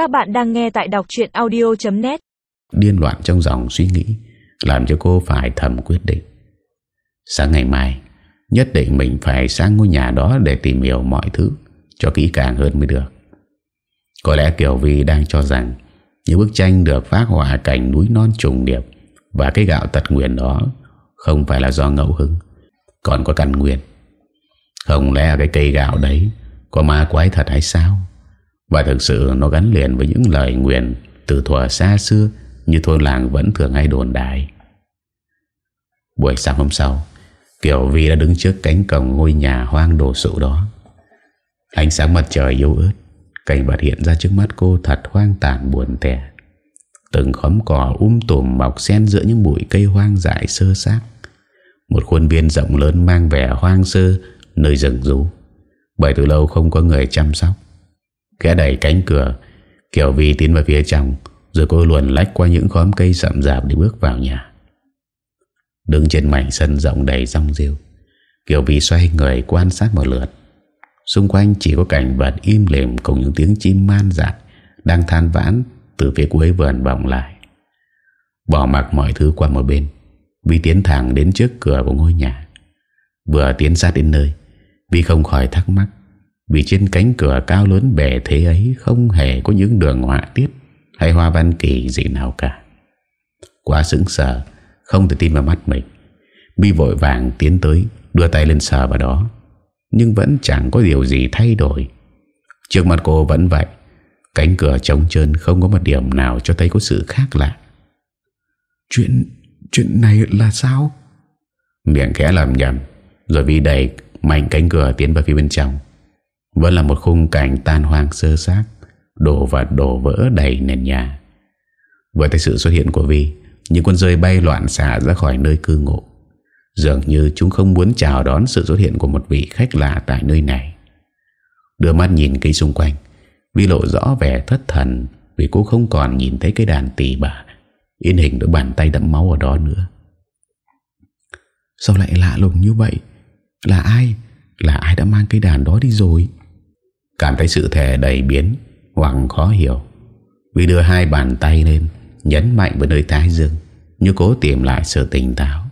Các bạn đang nghe tại đọc chuyện audio.net Điên loạn trong dòng suy nghĩ, Làm cho cô phải thầm quyết định. Sáng ngày mai, Nhất định mình phải sang ngôi nhà đó Để tìm hiểu mọi thứ, Cho kỹ càng hơn mới được. Có lẽ Kiều Vi đang cho rằng, Những bức tranh được phát họa cảnh núi non trùng điệp Và cái gạo tật nguyện đó Không phải là do ngẫu hứng, Còn có căn nguyên. Không lẽ cái cây gạo đấy Có ma quái thật hay sao? Và thực sự nó gắn liền với những lời nguyện Từ thuở xa xưa Như thôn làng vẫn thường hay đồn đại. Buổi sáng hôm sau, Kiều Vi đã đứng trước cánh cổng ngôi nhà hoang đồ sụ đó. Ánh sáng mặt trời yếu ớt, Cảnh vật hiện ra trước mắt cô thật hoang tàn buồn tẻ. Từng khóm cỏ um tùm mọc xen giữa những bụi cây hoang dại sơ xác. Một khuôn viên rộng lớn mang vẻ hoang sơ, Nơi rừng rú. Bởi từ lâu không có người chăm sóc Khẽ đẩy cánh cửa, Kiều Vi tiến vào phía trong, Rồi cô luồn lách qua những khóm cây sậm rạp để bước vào nhà. Đứng trên mảnh sân rộng đầy rong rêu, Kiều Vi xoay người quan sát một lượt. Xung quanh chỉ có cảnh vật im lìm Cùng những tiếng chim man dại Đang than vãn từ phía cuối vườn vọng lại. Bỏ mặc mọi thứ qua một bên, Vi tiến thẳng đến trước cửa của ngôi nhà. Vừa tiến sát đến nơi, Vi không khỏi thắc mắc vì trên cánh cửa cao lớn bề thế ấy Không hề có những đường họa tiết Hay hoa văn kỳ gì nào cả. Quá sững sờ Không thể tin vào mắt mình. Vi vội vàng tiến tới Đưa tay lên sờ vào đó. Nhưng vẫn chẳng có điều gì thay đổi. Trước mặt cô vẫn vậy. Cánh cửa trống trơn Không có một điểm nào cho thấy có sự khác lạ. Chuyện Chuyện này là sao? Miệng khẽ làm nhầm Rồi Vi đẩy mạnh cánh cửa tiến vào phía bên trong vẫn là một khung cảnh tan hoang sơ xác, Đổ và đổ vỡ đầy nền nhà. Với thấy sự xuất hiện của Vi, Những con rơi bay loạn xạ ra khỏi nơi cư ngụ. Dường như chúng không muốn chào đón sự xuất hiện của một vị khách lạ tại nơi này. Đưa mắt nhìn cây xung quanh, Vi lộ rõ vẻ thất thần Vì cô không còn nhìn thấy cái đàn tỷ bà, In hình đôi bàn tay đẫm máu ở đó nữa. Sao lại lạ lùng như vậy? Là ai? Là ai đã mang cây đàn đó đi rồi? Cảm thấy sự thể đầy biến Hoặc khó hiểu. Vi đưa hai bàn tay lên Nhấn mạnh vào nơi thái dương Như cố tìm lại sự tỉnh táo.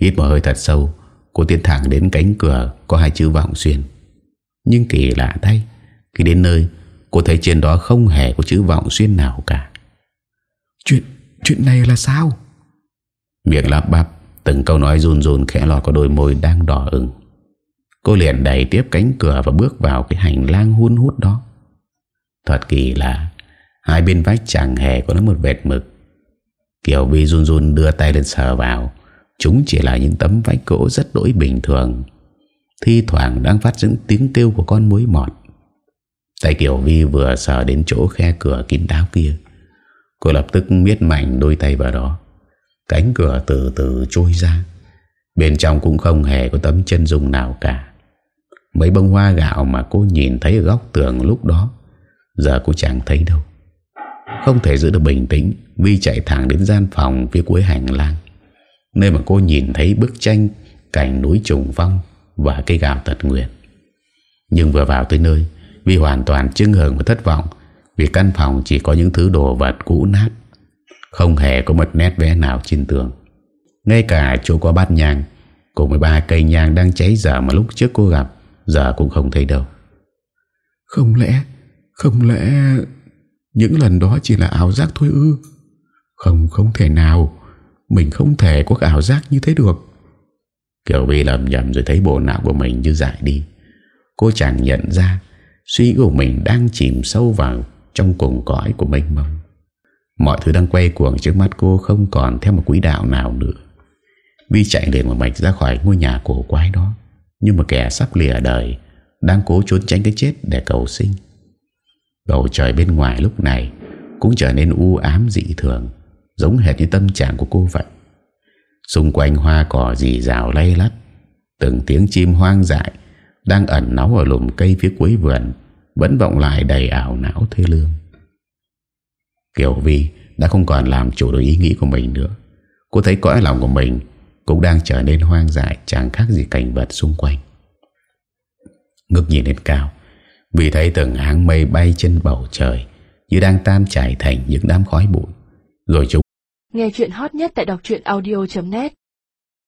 Hít một hơi thật sâu Cô tiến thẳng đến cánh cửa Có hai chữ vọng xuyên. Nhưng kỳ lạ thay Khi đến nơi Cô thấy trên đó không hề có chữ vọng xuyên nào cả. Chuyện Chuyện này là sao? Miệng lắp bắp Từng câu nói run run khẽ lọt có đôi môi đang đỏ ửng Cô liền đẩy tiếp cánh cửa Và bước vào cái hành lang hun hút đó. Thật kỳ lạ Hai bên vách chẳng hề có một vệt mực. Kiều Vi run run đưa tay lên sờ vào. Chúng chỉ là những tấm vách gỗ rất đổi bình thường. Thi thoảng đang phát những tiếng kêu của con muối mọt. Tay Kiều Vi vừa sờ đến chỗ khe cửa kín đáo kia, Cô lập tức miết mạnh đôi tay vào đó. Cánh cửa từ từ trôi ra. Bên trong cũng không hề có tấm chân dung nào cả. Mấy bông hoa gạo mà cô nhìn thấy ở góc tường lúc đó, Giờ cô chẳng thấy đâu. Không thể giữ được bình tĩnh, Vi chạy thẳng đến gian phòng phía cuối hành lang, Nơi mà cô nhìn thấy bức tranh Cảnh núi trùng phong Và cây gạo tật nguyện Nhưng vừa vào tới nơi, Vi hoàn toàn chưng hưởng và thất vọng Vì căn phòng chỉ có những thứ đồ vật cũ nát, Không hề có một nét vẽ nào trên tường. Ngay cả chỗ có bát nhang, Cùng với ba cây nhang đang cháy dở mà lúc trước cô gặp Giờ cũng không thấy đâu. Không lẽ Không lẽ Những lần đó chỉ là ảo giác thôi ư? Không không thể nào. Mình không thể có ảo giác như thế được. Kiều Vi lầm nhầm rồi thấy bộ não của mình như dại đi. Cô chẳng nhận ra Suy nghĩ của mình đang chìm sâu vào Trong cùng cõi của mênh mông. Mọi thứ đang quay cuồng trước mắt cô Không còn theo một quỹ đạo nào nữa. Vi chạy liền một mạch ra khỏi ngôi nhà cổ quái đó như một kẻ sắp lìa đời, Đang cố trốn tránh cái chết để cầu sinh. Bầu trời bên ngoài lúc này Cũng trở nên u ám dị thường, Giống hệt như tâm trạng của cô vậy. Xung quanh hoa cỏ dì rào lay lắt, Từng tiếng chim hoang dại Đang ẩn náu ở lùm cây phía cuối vườn, Vẫn vọng lại đầy ảo não thê lương. Kiều Vi đã không còn làm chủ được ý nghĩ của mình nữa. Cô thấy cõi lòng của mình cũng đang trở nên hoang dại, Chẳng khác gì cảnh vật xung quanh. Ngước nhìn lên cao, Vì thấy từng áng mây bay trên bầu trời Như đang tan chảy thành những đám khói bụi. Rồi chúng Nghe chuyện hot nhất tại đọc audio.net